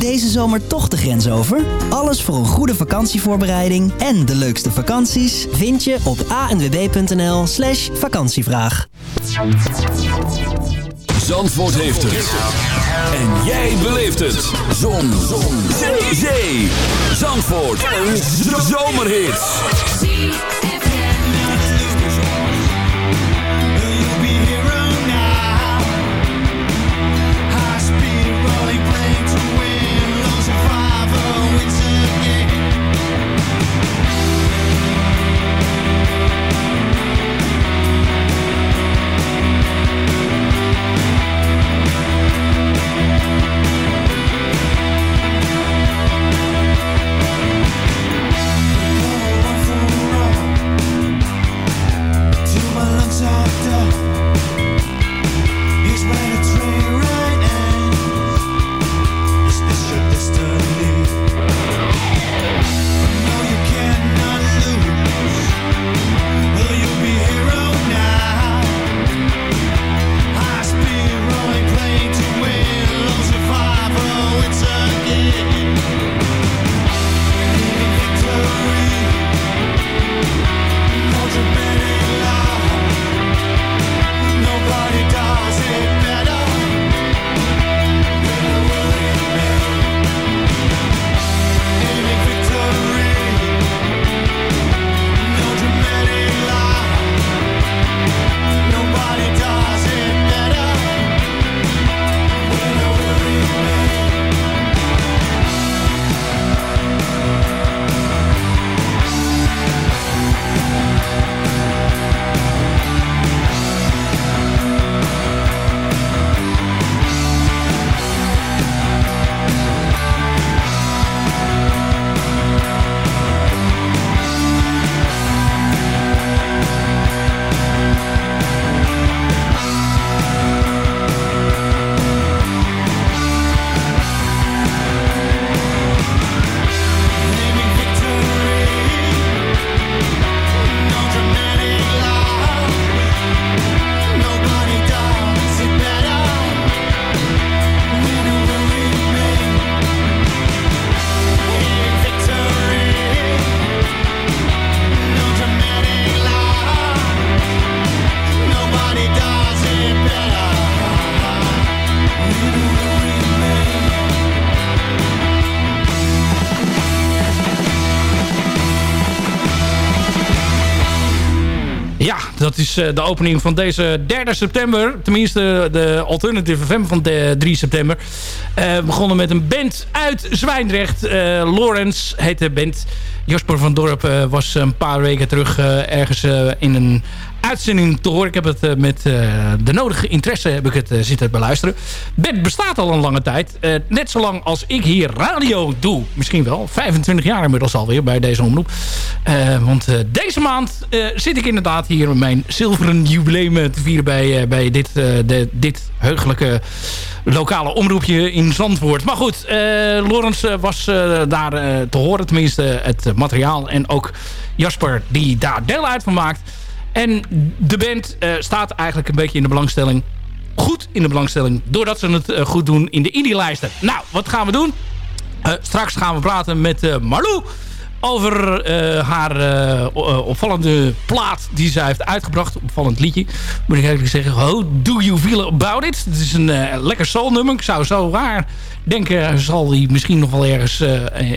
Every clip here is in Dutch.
Deze zomer toch de grens over? Alles voor een goede vakantievoorbereiding en de leukste vakanties vind je op anwb.nl slash vakantievraag. Zandvoort heeft het. En jij beleeft het. Zon. Zon. Zee. Zee. Zandvoort. Een zomerhit. Uh, de opening van deze 3 september. Tenminste, de Alternative FM van de 3 september. Uh, we begonnen met een band uit Zwijndrecht. Uh, Lawrence heet de band. Jasper van Dorp was een paar weken terug ergens in een uitzending te horen. Ik heb het met de nodige interesse heb ik het zitten beluisteren. Band bestaat al een lange tijd. net zo lang als ik hier radio doe. Misschien wel. 25 jaar inmiddels alweer bij deze omroep. want deze maand zit ik inderdaad hier mijn zilveren jubileum te vieren bij, bij dit, de, dit heugelijke lokale omroepje in Zandvoort. Maar goed, Lorenz was daar te horen. Tenminste het materiaal. En ook Jasper die daar deel uit van maakt. En de band staat eigenlijk een beetje in de belangstelling. Goed in de belangstelling. Doordat ze het goed doen in de indie-lijsten. Nou, wat gaan we doen? straks gaan we praten met Marlou over haar opvallende plaat die zij heeft uitgebracht. Opvallend liedje. Moet ik eigenlijk zeggen, how do you feel about it? Het is een lekker soulnummer. Ik zou zo waar denken, zal die misschien nog wel ergens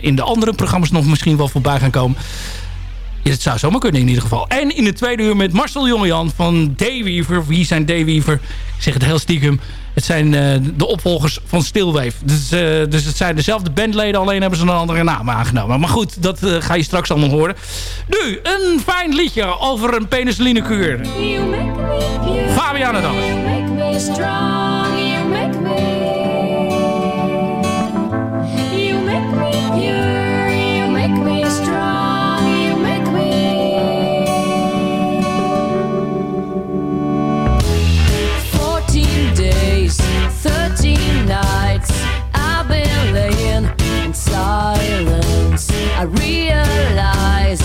in de andere programma's nog misschien wel voorbij gaan komen. Het zou zomaar kunnen in ieder geval. En in de tweede uur met Marcel Jongejan van Dayweaver. Wie zijn Dayweaver? Ik zeg het heel stiekem. Het zijn uh, de opvolgers van Stillwave. Dus, uh, dus het zijn dezelfde bandleden, alleen hebben ze een andere naam aangenomen. Maar goed, dat uh, ga je straks allemaal horen. Nu, een fijn liedje over een penicillinekuur. Fabiana Dammers. I realize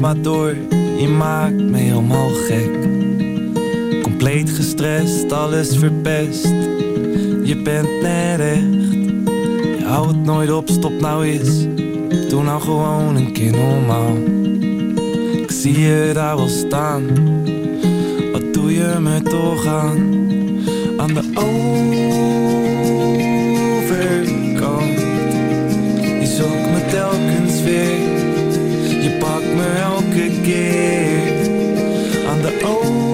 maar door, je maakt me helemaal gek. Compleet gestrest, alles verpest, je bent net echt. Je houdt nooit op, stop nou eens, doe nou gewoon een keer normaal. Ik zie je daar wel staan, wat doe je me toch aan? Aan de overkant, je zoekt me telkens weer. Me elke keer aan de overkant.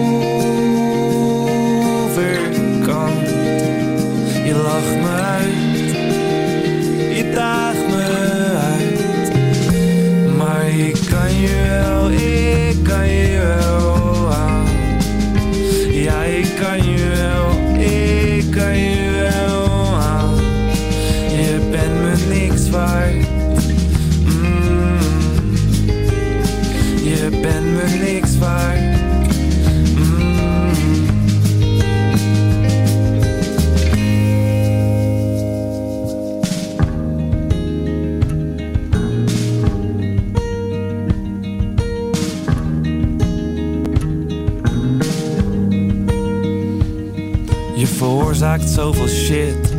Veroorzaakt zoveel shit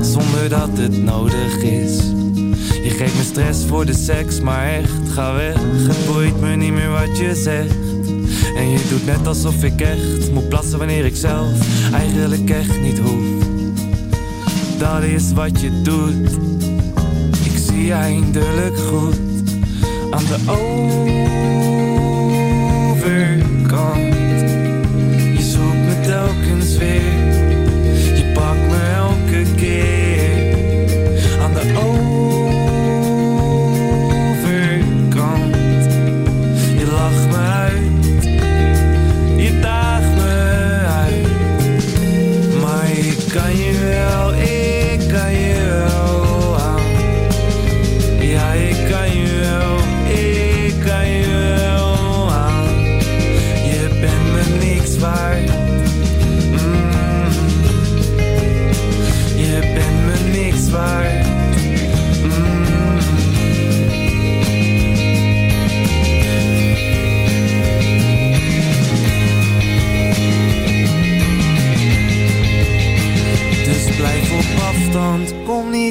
Zonder dat het nodig is. Je geeft me stress voor de seks, maar echt, ga weg. Het boeit me niet meer wat je zegt. En je doet net alsof ik echt moet plassen wanneer ik zelf Eigenlijk echt niet hoef. Dat is wat je doet. Ik zie je eindelijk goed Aan de overkant. Je zoekt me telkens weer.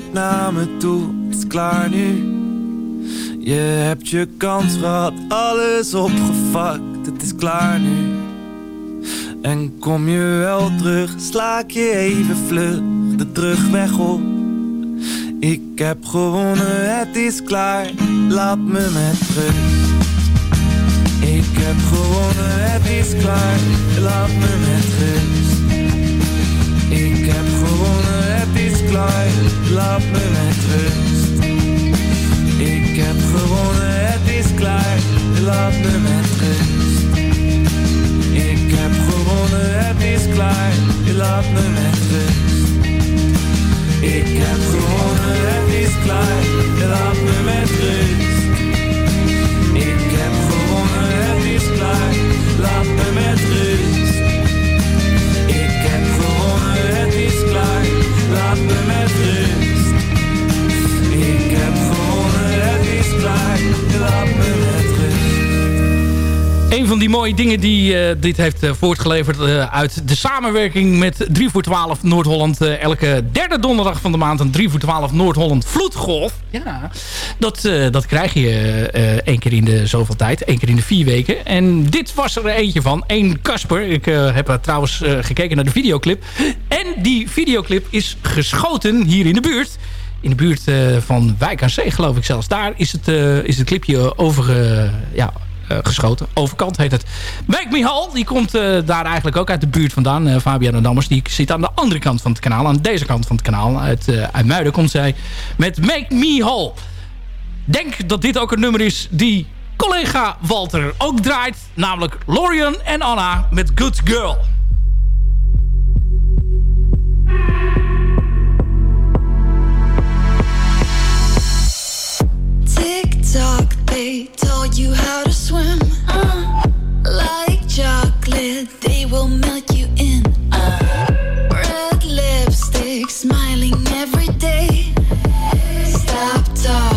Niet naar me toe. Het is klaar nu. Je hebt je kans gehad, alles opgevakt. Het is klaar nu. En kom je wel terug, sla ik je even vlug de terugweg op. Ik heb gewonnen, het is klaar, laat me met rust. Ik heb gewonnen, het is klaar, laat me met rust. Ik heb gewonnen, laat me met rust. Ik heb gewonnen, het is klaar, laat me met rust. Ik heb gewonnen, het is klaar, laat me met rust. Ik heb gewonnen, het is klaar, laat me met van die mooie dingen die eh, dit heeft eh, voortgeleverd eh, uit de samenwerking met 3 voor 12 Noord-Holland. elke derde donderdag van de maand een 3 voor 12 Noord-Holland vloedgolf. Ja, dat, dat krijg je één keer in de zoveel tijd. één keer in de vier weken. En dit was er eentje van. Eén Kasper. Ik heb trouwens gekeken naar de videoclip. En die videoclip is geschoten hier in de buurt. In de buurt van Wijk aan Zee, geloof ik zelfs. Daar is het, is het clipje over, ja, geschoten. Overkant heet het. Make Me Hall, die komt eh, daar eigenlijk ook uit de buurt vandaan. Eh Fabian Dammers, die zit aan de andere kant van het kanaal. Aan deze kant van het kanaal. Uit, eh uit Muiden komt zij met Make Me Hall. Denk dat dit ook een nummer is die collega Walter ook draait. Namelijk Lorian en Anna met Good Girl. Tick tock, they taught you how to swim. Uh, like chocolate, they will melt you in. Uh, red lipstick, smiling every day. Stop talking,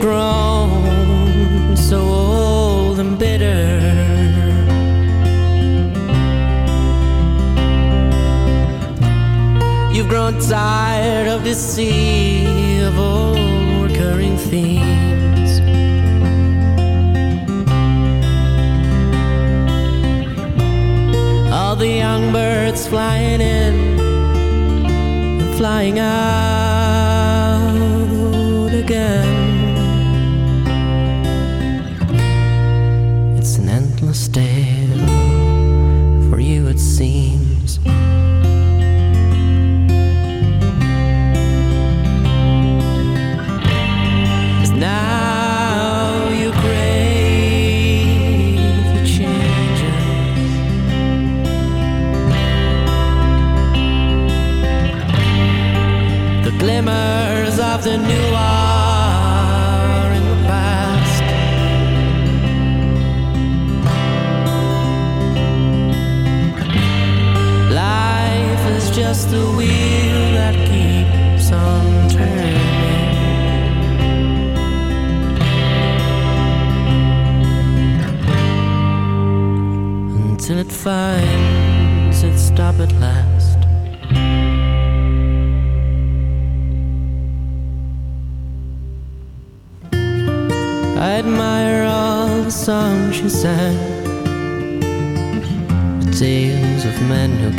Grown so old and bitter. You've grown tired of this sea of old recurring themes. All the young birds flying in flying out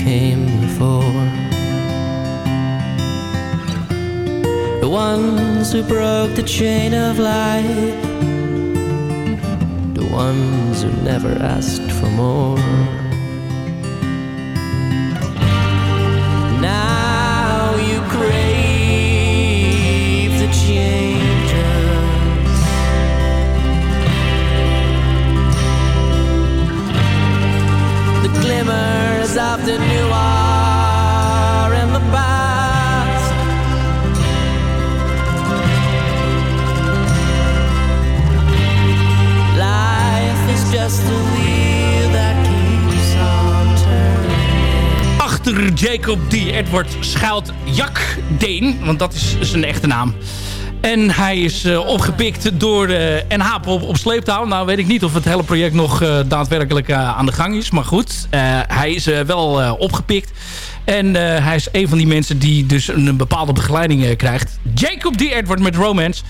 came before, the ones who broke the chain of life the ones who never asked for more. Just. Achter Jacob D. Edward schuilt Jack Deen. Want dat is zijn echte naam. En hij is eh, opgepikt door NH op, op sleeptouw. Nou weet ik niet of het hele project nog eh, daadwerkelijk eh, aan de gang is. Maar goed, eh, hij is eh, wel eh, opgepikt. En eh, hij is een van die mensen die dus een, bepaalde begeleiding eh, krijgt. Jacob D. Edward met Romance.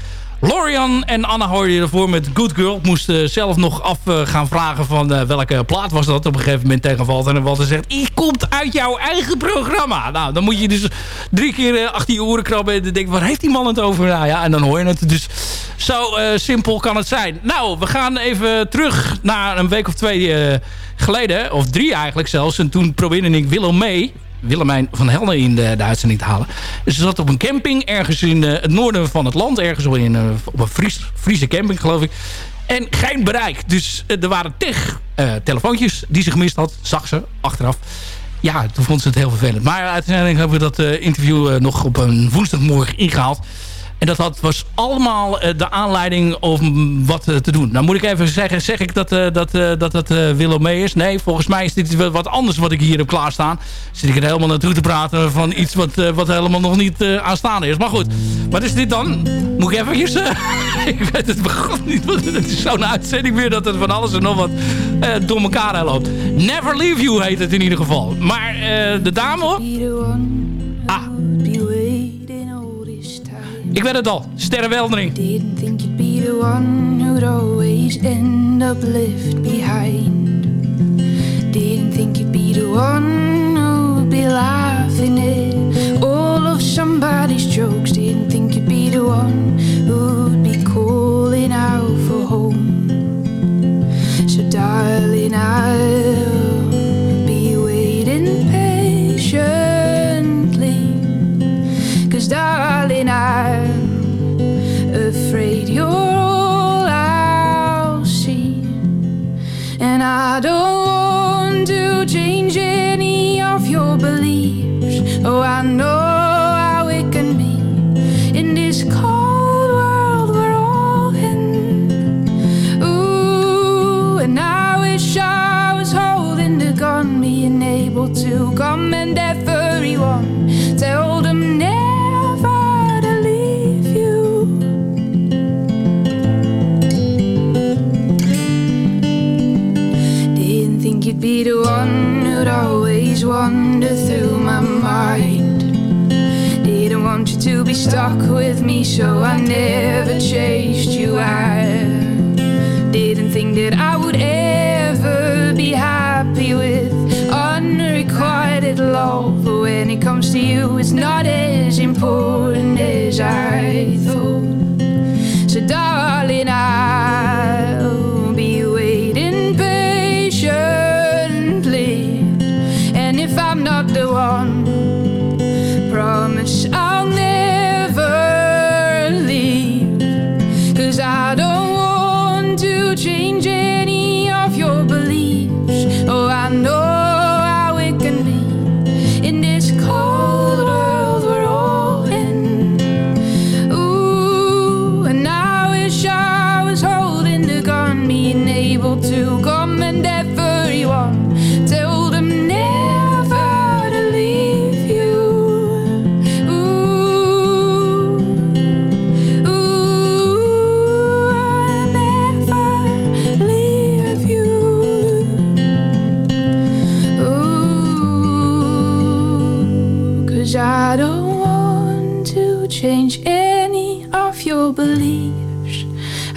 Lorian en Anna hoorde je ervoor met Good Girl. Ik moest eh, zelf nog af eh, gaan vragen van eh, welke plaat was dat op een gegeven moment tegen Walter. En Walter zegt, die komt uit jouw eigen programma. Nou, dan moet je dus drie keer achter je oren krabben. En dan denk je, waar heeft die man het over? Nou ja, en dan hoor je het. Dus zo simpel kan het zijn. Nou, we gaan even terug naar een week of twee geleden. Of drie eigenlijk zelfs. En toen probeerde ik Willem mee... Willemijn van Helden in de, de uitzending te halen. Ze zat op een camping ergens in eh, het noorden van het land. Ergens in, eh, op een Fries, Friese camping geloof ik. En geen bereik. Dus eh, er waren eh, telefoontjes die ze gemist had. Zag ze achteraf. Ja, toen vond ze het heel vervelend. Maar uiteindelijk hebben we dat interview nog op een woensdagmorgen ingehaald. En dat had, was allemaal eh, de aanleiding om wat eh, te doen. Nou moet ik even zeggen, zeg ik dat eh, dat, dat, dat Willem mee is? Nee, volgens mij is dit wat anders wat ik hier heb klaarstaan. Zit ik er helemaal naartoe te praten van iets wat, wat helemaal nog niet aanstaande is. Maar goed, wat is dit dan? Moet ik eventjes... ik weet het begon niet, want het is zo'n uitzending weer dat het van alles en nog wat door elkaar loopt. Never Leave You heet het in ieder geval. Maar de dame... Ah. Ik weet het al. Sterrenweldering. One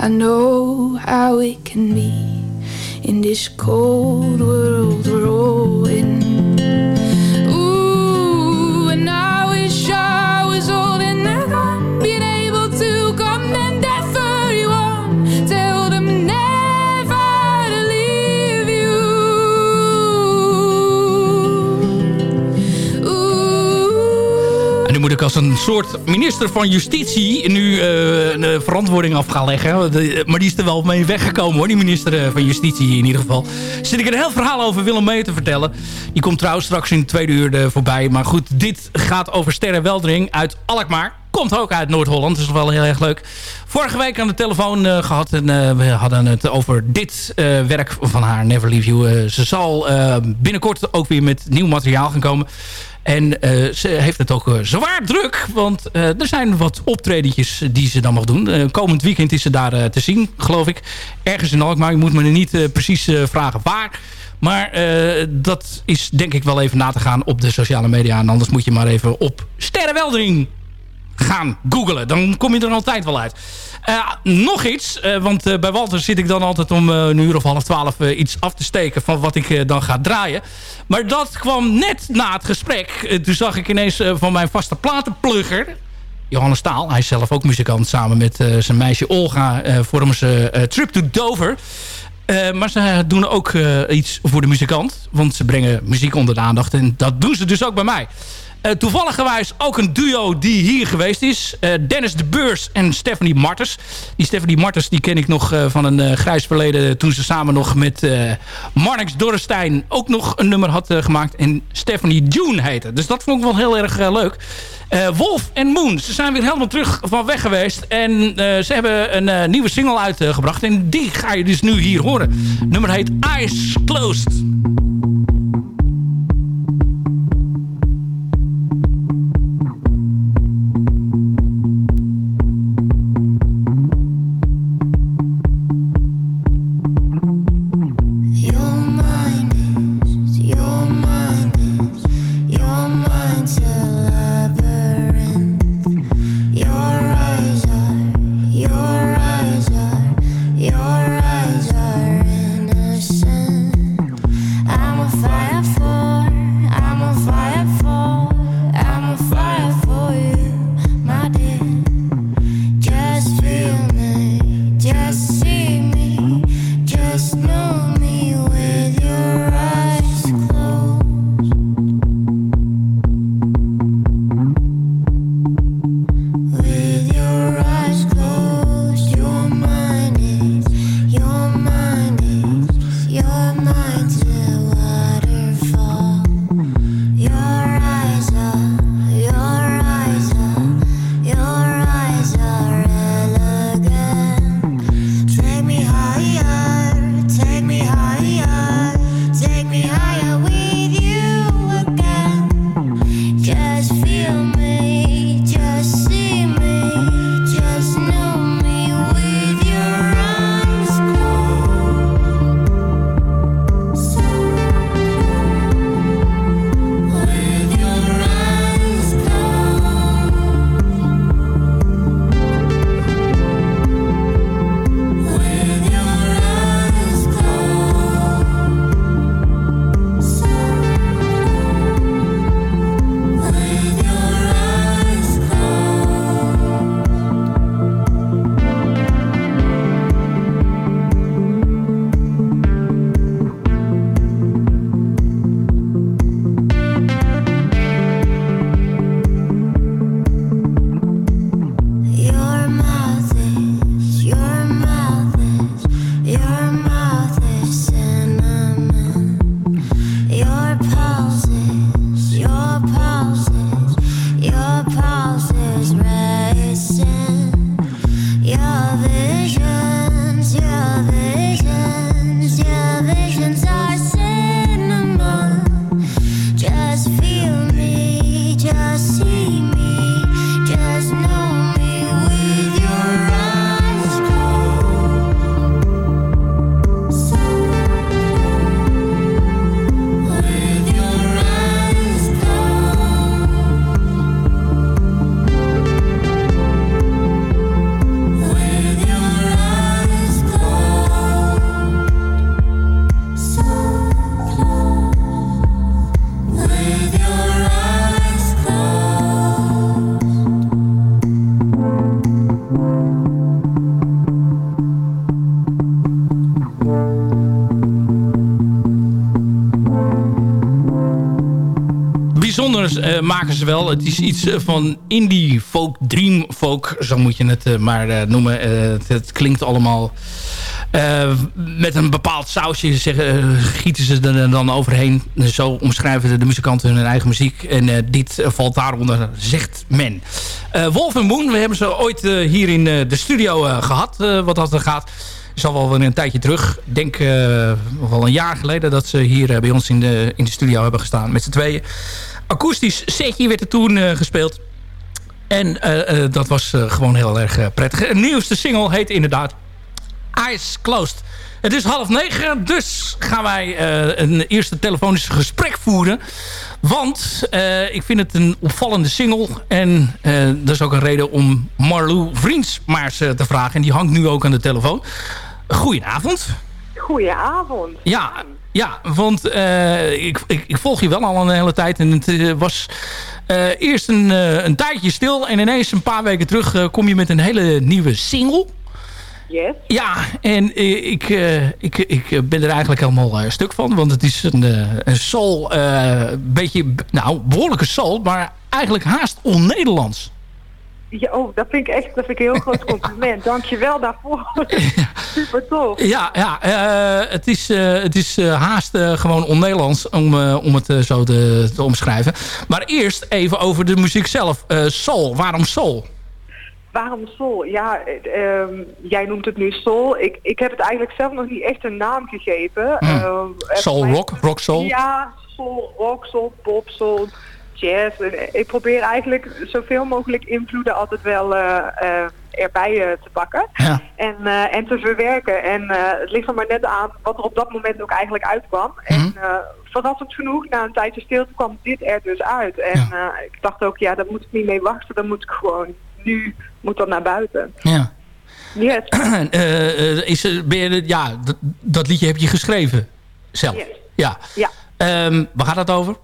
I know how it can be in this cold soort minister van Justitie nu eh, de verantwoording af gaan leggen. De- maar die is er wel mee weggekomen hoor, die minister eh, van Justitie in ieder geval. Zit ik een heel verhaal over Willem mee te vertellen. Die komt trouwens straks in het tweede uur voorbij. Maar goed, dit gaat over Sterre Weldering uit Alkmaar. Komt ook uit Noord-Holland, dus wel heel erg leuk. Vorige week aan de telefoon eh, gehad en eh, we hadden het over dit eh, werk van haar, Never Leave You. Eh, ze zal eh, binnenkort ook weer met nieuw materiaal gaan komen. En eh, ze heeft het ook eh, zwaar druk. Want eh, er zijn wat optredentjes die ze dan mag doen. Komend weekend is ze daar te zien, geloof ik. Ergens in Alkmaar. Je moet me niet precies vragen waar. Maar dat is denk ik wel even na te gaan op de sociale media. En anders moet je maar even op Sterrenweldering gaan googlen. Dan kom je er altijd wel uit. Eh, nog iets, eh, want eh, bij Walter zit ik dan altijd om een uur of half twaalf iets af te steken van wat ik dan ga draaien. Maar dat kwam net na het gesprek. Toen zag ik ineens van mijn vaste platenplugger, Johannes Staal, hij is zelf ook muzikant, samen met zijn meisje Olga vormen ze Trip to Dover. Maar ze doen ook iets voor de muzikant, want ze brengen muziek onder de aandacht en dat doen ze dus ook bij mij. Uh, toevalligerwijs ook een duo die hier geweest is. Uh, Dennis de Beurs en Stephanie Martens. Die Stephanie Martens die ken ik nog uh, van een grijs verleden... toen ze samen nog met Marnix Dorrestein ook nog een nummer had gemaakt. En Stephanie June heette. Dus dat vond ik wel heel erg leuk. Wolf en Moon. Ze zijn weer helemaal terug van weg geweest. En ze hebben een nieuwe single uitgebracht. En die ga je dus nu hier horen. nummer heet Eyes Closed. Bijzonders eh, maken ze wel. Het is iets eh, van indie folk, dream folk, zo moet je het eh, maar noemen. Het, het klinkt allemaal met een bepaald sausje, zeggen, gieten ze er dan overheen. Zo omschrijven de, muzikanten hun eigen muziek. En dit valt daaronder, zegt men. Wolf en Moon, we hebben ze ooit hier in de studio eh, gehad, eh, wat dat er gaat is al wel een tijdje terug. Ik denk uh, wel een jaar geleden dat ze hier bij ons in de, in de studio hebben gestaan met z'n tweeën. Akoestisch setje werd er toen uh, gespeeld. En uh, dat was gewoon heel erg prettig. De nieuwste single heet inderdaad Eyes Closed. Het is half negen, dus gaan wij een eerste telefonisch gesprek voeren. Want ik vind het een opvallende single. En dat is ook een reden om Marlou Vriends maar eens te vragen. En die hangt nu ook aan de telefoon. Goedenavond. Goedenavond. Ja, ja want uh, ik, ik, ik, volg je wel al een hele tijd. En het uh, was uh, eerst een, een tijdje stil. En ineens een paar weken terug kom je met een hele nieuwe single. Yes. Ja, en ik, ik, ik ben er eigenlijk helemaal stuk van. Want het is een, een soul, beetje, nou, behoorlijke soul. Maar eigenlijk haast on-Nederlands. Ja, oh, dat vind ik echt dat vind ik een heel groot compliment. Dank je wel daarvoor. Super tof. Ja, ja uh, het is, uh, het is uh, haast gewoon on-Nederlands om, om het zo te, te, omschrijven. Maar eerst even over de muziek zelf. soul, waarom soul? Waarom soul? Ja, um, jij noemt het nu soul. Ik, ik heb het eigenlijk zelf nog niet echt een naam gegeven. Hmm. soul rock, rock soul? Ja, soul rock, soul pop, soul jazz. Ik probeer eigenlijk zoveel mogelijk invloeden altijd wel uh, uh, erbij uh, te pakken. Ja. En, en te verwerken. En het ligt er maar net aan wat er op dat moment ook eigenlijk uitkwam. Mm -hmm. En verrassend genoeg, na een tijdje stilte kwam dit er dus uit. En ja. ik dacht ook, ja, daar moet ik niet mee wachten. Dan moet ik gewoon, nu moet dat naar buiten. Ja. Yes. is, ben je, ja, dat, dat, liedje heb je geschreven zelf? Yes. Ja. ja. Um, waar gaat het over?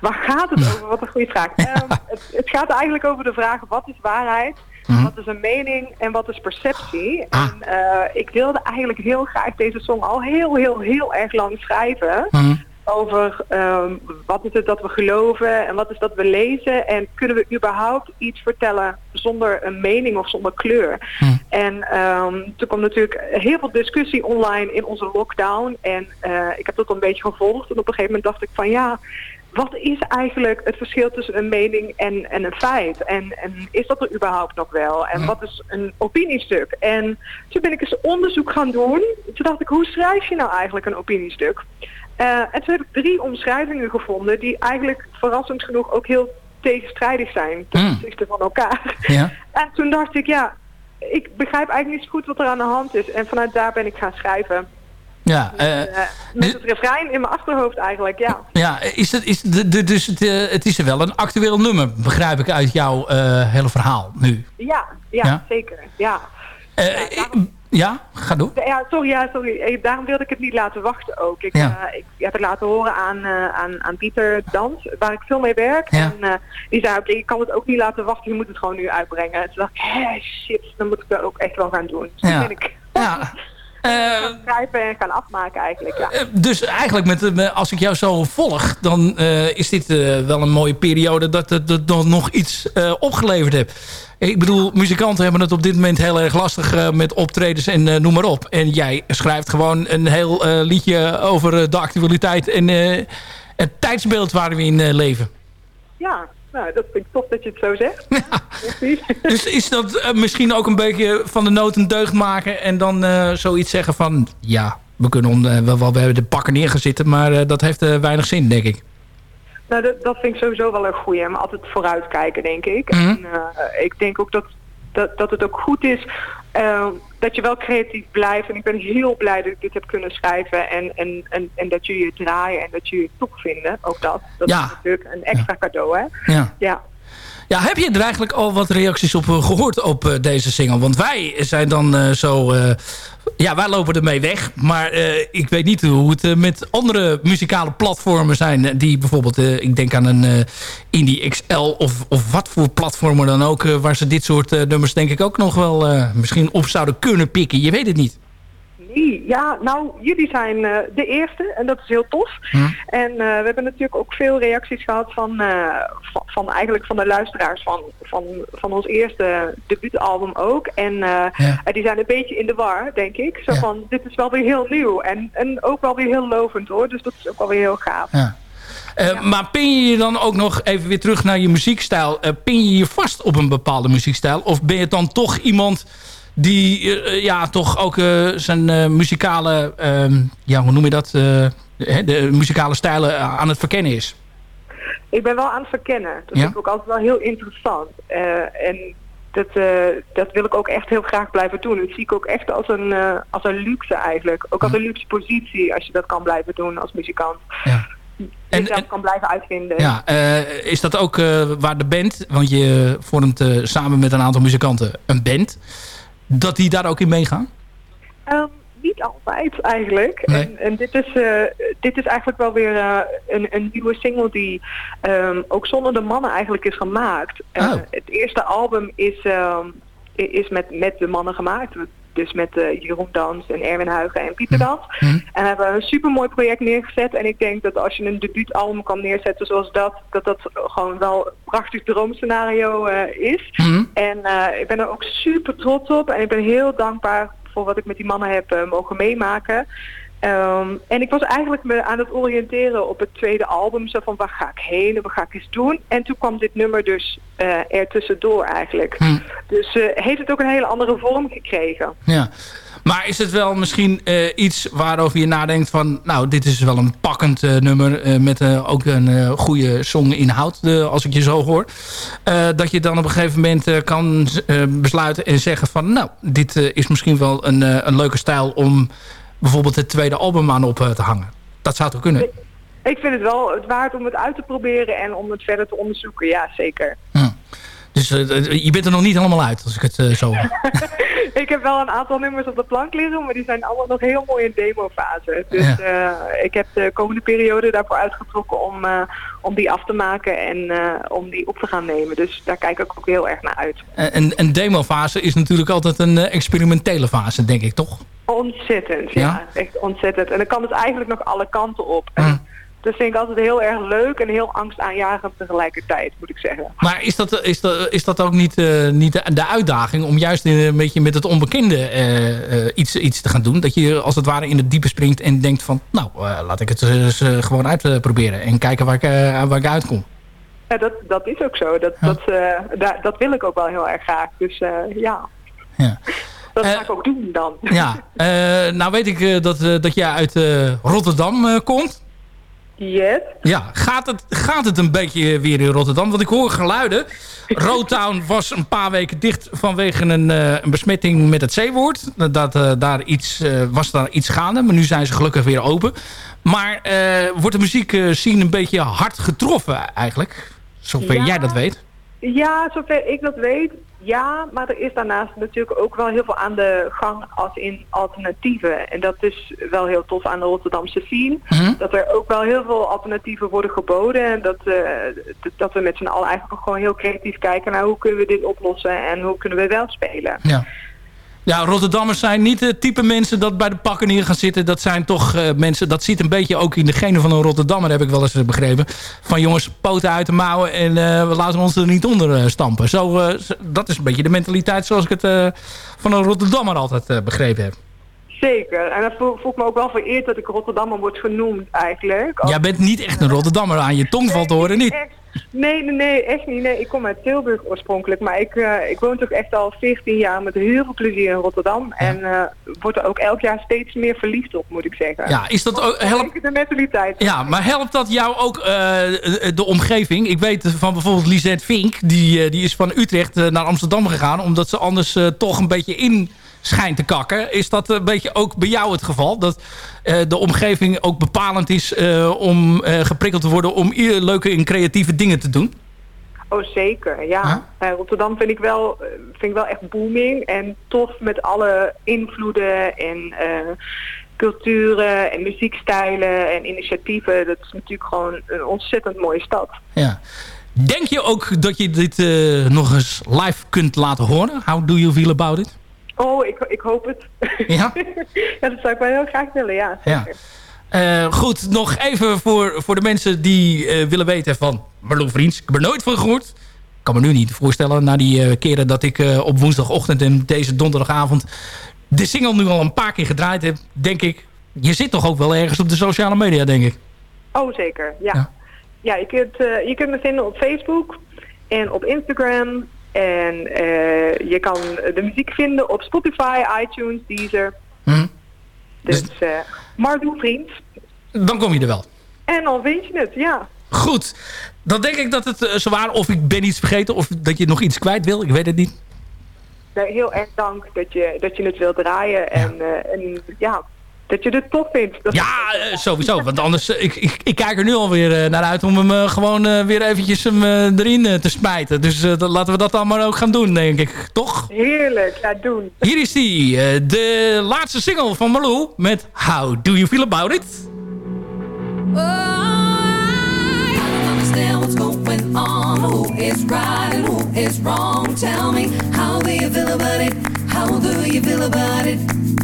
Waar gaat het over? Wat een goede vraag. Um, het, het, gaat eigenlijk over de vraag, wat is waarheid? Mm -hmm. Wat is een mening en wat is perceptie? Ah. En uh, ik wilde eigenlijk heel graag deze song al heel, heel, heel erg lang schrijven. Mm -hmm. Over um, wat is het dat we geloven en wat is dat we lezen. En kunnen we überhaupt iets vertellen zonder een mening of zonder kleur. Mm. En um, toen kwam natuurlijk heel veel discussie online in onze lockdown. En uh, ik heb dat een beetje gevolgd. En op een gegeven moment dacht ik van ja wat is eigenlijk het verschil tussen een mening en, en een feit? En, en is dat er überhaupt nog wel? En wat is een opiniestuk? En toen ben ik eens onderzoek gaan doen. Toen dacht ik, hoe schrijf je nou eigenlijk een opiniestuk? Uh, en toen heb ik drie omschrijvingen gevonden die eigenlijk verrassend genoeg ook heel tegenstrijdig zijn ten opzichte van elkaar. Ja. En toen dacht ik, ja, ik begrijp eigenlijk niet zo goed wat er aan de hand is. En vanuit daar ben ik gaan schrijven. Ja, uh, uh, met het refrein in mijn achterhoofd eigenlijk, ja. Ja, is het, is de, de, dus het, uh, het is er wel een actueel nummer, begrijp ik uit jouw hele verhaal nu. Ja, ja, ja? zeker, ja. ja, daarom... ja, ga door. Ja, sorry, ja, sorry. Daarom wilde ik het niet laten wachten ook. Ik, ja. ik heb het laten horen aan, aan, aan Pieter Dans, waar ik veel mee werk. En die zei, oké, ik kan het ook niet laten wachten, je moet het gewoon nu uitbrengen. En toen dacht ik, shit, dan moet ik dat ook echt wel gaan doen. Dus ja. ik... Ja. Uh, gaan schrijven en gaan afmaken eigenlijk, ja. Dus eigenlijk, met, als ik jou zo volg, dan uh, is dit wel een mooie periode dat het nog iets opgeleverd hebt. Ik bedoel, muzikanten hebben het op dit moment heel erg lastig met optredens en noem maar op. En jij schrijft gewoon een heel liedje over de actualiteit en het tijdsbeeld waar we in leven. Ja, nou, dat vind ik tof dat je het zo zegt. Ja. dus is dat uh, misschien ook een beetje van de nood een deugd maken... en dan uh, zoiets zeggen van... ja, we kunnen uh, wel, wel we hebben de pakken neergezitten... maar dat heeft weinig zin, denk ik. Nou, dat, dat vind ik sowieso wel een goeie. Maar altijd vooruitkijken, denk ik. Mhm. Mm -hmm. en, ik denk ook dat, dat, dat het ook goed is... dat je wel creatief blijft. En ik ben heel blij dat ik dit heb kunnen schrijven. En, en, en, en dat jullie het draaien en dat jullie het tof vinden. Ook dat. Dat ja. is natuurlijk een extra ja. cadeau, hè? Ja. ja. Ja, heb je er eigenlijk al wat reacties op gehoord op uh, deze single? Want wij zijn dan uh, zo... Ja, wij lopen ermee weg. Maar ik weet niet hoe het met andere muzikale platformen zijn. Die bijvoorbeeld, ik denk aan een Indie XL of, of wat voor platformen dan ook... waar ze dit soort nummers denk ik ook nog wel misschien op zouden kunnen pikken. Je weet het niet. Wie? Ja, nou, jullie zijn eh, de eerste en dat is heel tof. En eh, we hebben natuurlijk ook veel reacties gehad van, eh, van, van eigenlijk van de luisteraars van, van, van ons eerste debuutalbum ook. En die zijn een beetje in de war, denk ik. Zo van, dit is wel weer heel nieuw en, en ook wel weer heel lovend hoor. Dus dat is ook wel weer heel gaaf. Eh, Maar pin je je dan ook nog even weer terug naar je muziekstijl? pin je je vast op een bepaalde muziekstijl? Of ben je dan toch iemand die eh, ja, toch ook eh, zijn eh, muzikale... ehm, ja, hoe noem je dat? eh, de muzikale stijlen eh, aan het verkennen is? Ik ben wel aan het verkennen. Dat Ja? vind ik ook altijd wel heel interessant. Eh, en dat, eh, dat wil ik ook echt heel graag blijven doen. Dat zie ik ook echt als een, eh, als een luxe eigenlijk. Ook als een luxe positie als je dat kan blijven doen als muzikant. En, jezelf kan blijven uitvinden. Ja, eh, is dat ook eh, waar de band... want je vormt eh, samen met een aantal muzikanten een band... dat die daar ook in meegaan? Ehm, niet altijd eigenlijk. Nee. En, en dit, is, eh, dit is eigenlijk wel weer eh, een, een nieuwe single die ehm, ook zonder de mannen eigenlijk is gemaakt. Eh, Het eerste album is, ehm, is met, met de mannen gemaakt. Dus met eh, Jeroen Dans en Erwin Huigen en Pieter Dans. En we hebben een supermooi project neergezet. En ik denk dat als je een debuutalbum kan neerzetten zoals dat, dat dat gewoon wel een prachtig droomscenario eh, is. En eh, ik ben er ook super trots op. En ik ben heel dankbaar voor wat ik met die mannen heb mogen meemaken. Ehm, en ik was eigenlijk me aan het oriënteren op het tweede album. Zo van, waar ga ik heen en wat ga ik eens doen? En toen kwam dit nummer dus eh er tussendoor eigenlijk. Dus eh, heeft het ook een hele andere vorm gekregen. Ja. Maar is het wel misschien eh, iets waarover je nadenkt van... nou, dit is wel een pakkend nummer met ook een goede songinhoud, als ik je zo hoor. Dat je dan op een gegeven moment kan besluiten en zeggen van... nou, dit is misschien wel een, een leuke stijl om bijvoorbeeld het tweede album aan op eh, te hangen. Dat zou toch kunnen? Ik vind het wel het waard om het uit te proberen en om het verder te onderzoeken. Ja, zeker. Dus eh, je bent er nog niet helemaal uit, als ik het eh, zo ik heb wel een aantal nummers op de plank liggen, maar die zijn allemaal nog heel mooi in demofase. Dus eh, ik heb de komende periode daarvoor uitgetrokken om, eh, om die af te maken en eh, om die op te gaan nemen. Dus daar kijk ik ook heel erg naar uit. Eh, een, demofase is natuurlijk altijd een eh, experimentele fase, denk ik, toch? Ontzettend, ja. Ja? Echt ontzettend. En dan kan het eigenlijk nog alle kanten op. En dat vind ik altijd heel erg leuk en heel angstaanjagend tegelijkertijd, moet ik zeggen. Maar is dat, is dat, is dat ook niet, eh, niet de, uitdaging om juist in, een beetje met het onbekende eh, eh, iets, iets te gaan doen? Dat je als het ware in het diepe springt en denkt van... nou, eh, laat ik het eens eh, gewoon uitproberen en kijken waar ik, eh, waar ik uitkom. Ja, dat, dat is ook zo. Dat, dat, eh, dat wil ik ook wel heel erg graag. Dus eh, ja. Ja. Dat ga ik ook doen dan. Ja, eh, nou weet ik eh, dat, eh, dat jij uit eh, Rotterdam eh, komt. Yes. Ja, gaat het, gaat het een beetje weer in Rotterdam? Want ik hoor geluiden. Rotown was een paar weken dicht vanwege een, eh, een besmetting met het zeewoord. Dat, eh, daar iets, eh, was daar iets gaande, maar nu zijn ze gelukkig weer open. Maar eh, wordt de muziek eh, scene een beetje hard getroffen eigenlijk? Zover Ja. jij dat weet. Ja, zover ik dat weet, ja. Maar er is daarnaast natuurlijk ook wel heel veel aan de gang als in alternatieven. En dat is wel heel tof aan de Rotterdamse scene. Dat er ook wel heel veel alternatieven worden geboden. En dat, eh, dat we met z'n allen eigenlijk gewoon heel creatief kijken naar hoe kunnen we dit oplossen en hoe kunnen we wel spelen. Ja. Ja, Rotterdammers zijn niet het type mensen dat bij de pakken neer gaan zitten. Dat zijn toch eh, mensen, dat zit een beetje ook in de genen van een Rotterdammer, heb ik wel eens begrepen. Van jongens, poten uit de mouwen en eh, we laten ons er niet onder eh, stampen. Zo, dat is een beetje de mentaliteit zoals ik het van een Rotterdammer altijd begrepen heb. Zeker. En dat voel, voel ik me ook wel vereerd dat ik Rotterdammer word genoemd eigenlijk. Jij bent niet echt een Rotterdammer aan je tong valt te horen, niet? Nee, nee, nee, echt niet. Nee, ik kom uit Tilburg oorspronkelijk, maar ik, eh, ik woon toch echt al 14 jaar met heel veel plezier in Rotterdam. En eh word er ook elk jaar steeds meer verliefd op, moet ik zeggen. Ja, is dat ook... Help... De mentaliteit. Ja, maar helpt dat jou ook eh, de omgeving? Ik weet van bijvoorbeeld Lisette Vink, die, die is van Utrecht naar Amsterdam gegaan... omdat ze anders toch een beetje in schijnt te kakken. Is dat een beetje ook bij jou het geval? Dat eh, de omgeving ook bepalend is eh, om eh, geprikkeld te worden... om leuke en creatieve dingen te doen? Oh, zeker, ja. Rotterdam vind ik, wel, vind ik wel echt booming en tof met alle invloeden en culturen en muziekstijlen en initiatieven. Dat is natuurlijk gewoon een ontzettend mooie stad. Ja. Denk je ook dat je dit nog eens live kunt laten horen? How do you feel about it? Oh, ik, ik hoop het. Ja? ja, dat zou ik wel heel graag willen, ja. Ja. Eh, goed, nog even voor, voor de mensen die eh, willen weten van Marlou Vriends. Ik heb er nooit van gehoord. Ik kan me nu niet voorstellen na die eh, keren dat ik op woensdagochtend en deze donderdagavond de single nu al een paar keer gedraaid heb. Denk ik, je zit toch ook wel ergens op de sociale media, denk ik. Oh, zeker, ja. Ja, je, kunt, je kunt me vinden op Facebook en op Instagram. En eh, je kan de muziek vinden op Spotify, iTunes, Deezer. Hm. Dus eh Mardoe Vriend. Dan kom je er wel. En dan vind je het, ja. Goed, dan denk ik dat het eh, zo waar of ik ben iets vergeten of dat je nog iets kwijt wil. Ik weet het niet. Nee, heel erg dank dat je, dat je het wilt draaien. En, en ja, dat je het tof vindt. Dat Ja, eh, sowieso. Want anders, eh, ik, ik, ik kijk er nu alweer eh, naar uit om hem gewoon weer eventjes hem, eh, erin te smijten. Dus laten we dat dan maar ook gaan doen, denk ik. Toch? Heerlijk, ja, doen. Hier is die, de laatste single van Malou met How Do You Feel About It? understand what's going on. Who is right and who is wrong? Tell me, how do you feel about it? How do you feel about it?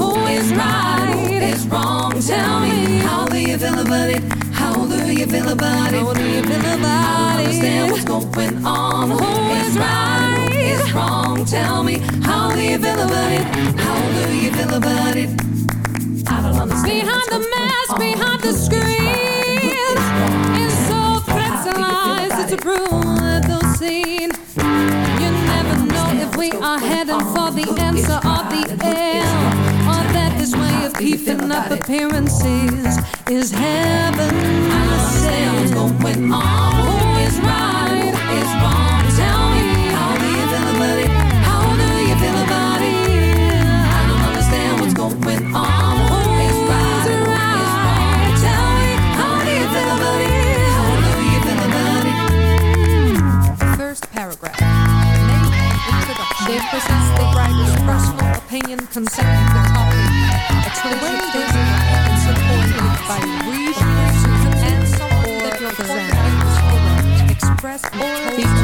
Is right? Is wrong? Tell me, how do you feel about it? How do you feel about it? How do you feel about I don't understand what's going on. Who is right? Is wrong? Tell me, how do you feel about it? How do you feel about it? I don't understand. Behind the mask, behind the screen, and so threats and lies it's a brutal scene. You never know if we are heading for the answer or the end, this way of keeping up appearances is heaven. I don't understand what's going on. Who is right? Who is wrong? Tell me, how do you feel about it? How do you feel about it? I don't understand what's going on. Who is right? Who is wrong? Tell me, how do you feel about it? How do you feel about it? First paragraph. They presents the writer's personal opinion, concerning the topic. It's the and supported by reasons and support that represents, expressed, or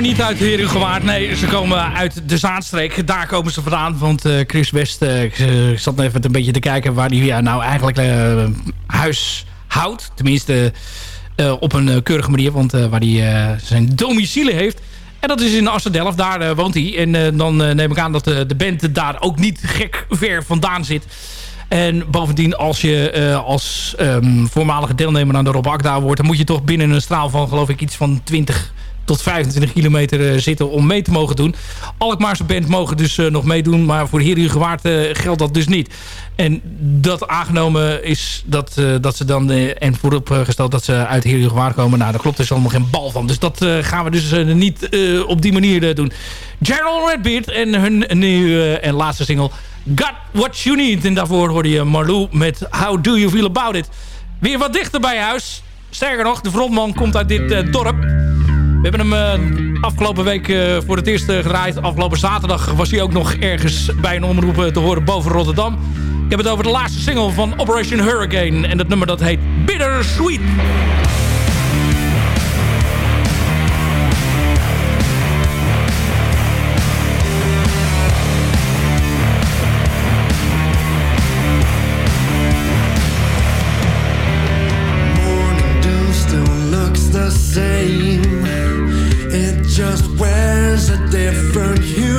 niet uit Herugewaard. Nee, ze komen uit de Zaanstreek. Daar komen ze vandaan. Want uh, Chris West, uh, ik zat even een beetje te kijken... waar hij ja, nou eigenlijk uh, huis houdt. Tenminste, op een keurige manier. Want waar hij zijn domicile heeft... En dat is in Assen-Delft, daar woont hij. En dan neem ik aan dat de band daar ook niet gek ver vandaan zit. En bovendien, als je uh, als um, voormalige deelnemer aan de Rob Akda wordt... dan moet je toch binnen een straal van, geloof ik, iets van 20 tot 25 kilometer uh, zitten om mee te mogen doen. Alkmaarse band mogen dus uh, nog meedoen, maar voor Heer Gewaard geldt dat dus niet. En dat aangenomen is dat, dat ze dan, en vooropgesteld dat ze uit Heer Gewaard komen, nou daar klopt dus allemaal geen bal van. Dus dat gaan we dus niet op die manier doen. Gerald Redbeard en hun nieuwe en laatste single... Got What You Need. En daarvoor hoorde je Marlou met How Do You Feel About It. Weer wat dichter bij huis. Sterker nog, de frontman komt uit dit dorp. We hebben hem uh, afgelopen week uh, voor het eerst gedraaid. Afgelopen zaterdag was hij ook nog ergens bij een omroep te horen boven Rotterdam. Ik heb het over de laatste single van Operation Hurricane. En dat nummer dat heet Bitter Sweet. Sex and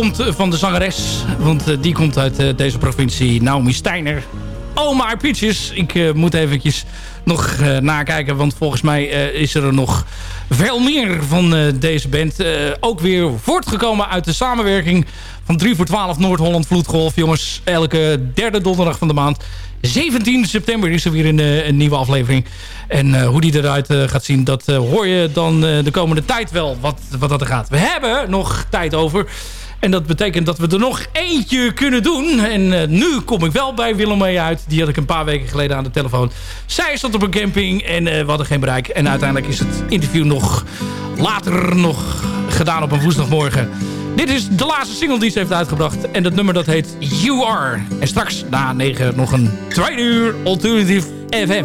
komt eh, van de zangeres. Want eh, die komt uit eh, deze provincie. Naomi Steiner. Oh my peaches. Ik moet eventjes nog nakijken. Want volgens mij is er nog veel meer van deze band. ook weer voortgekomen uit de samenwerking van 3 voor 12 Noord-Holland Vloedgolf. Jongens, elke derde donderdag van de maand. 17 september is er weer een, een nieuwe aflevering. En hoe die eruit gaat zien, dat hoor je dan de komende tijd wel wat, wat dat er gaat. We hebben nog tijd over. En dat betekent dat we er nog eentje kunnen doen. En eh, nu kom ik wel bij Willem mee uit. Die had ik een paar weken geleden aan de telefoon. Zij stond op een camping en eh, we hadden geen bereik. En uiteindelijk is het interview nog later nog gedaan op een woensdagmorgen. Dit is de laatste single die ze heeft uitgebracht. En dat nummer dat heet You Are. En straks na 9 nog een tweede uur Alternative FM.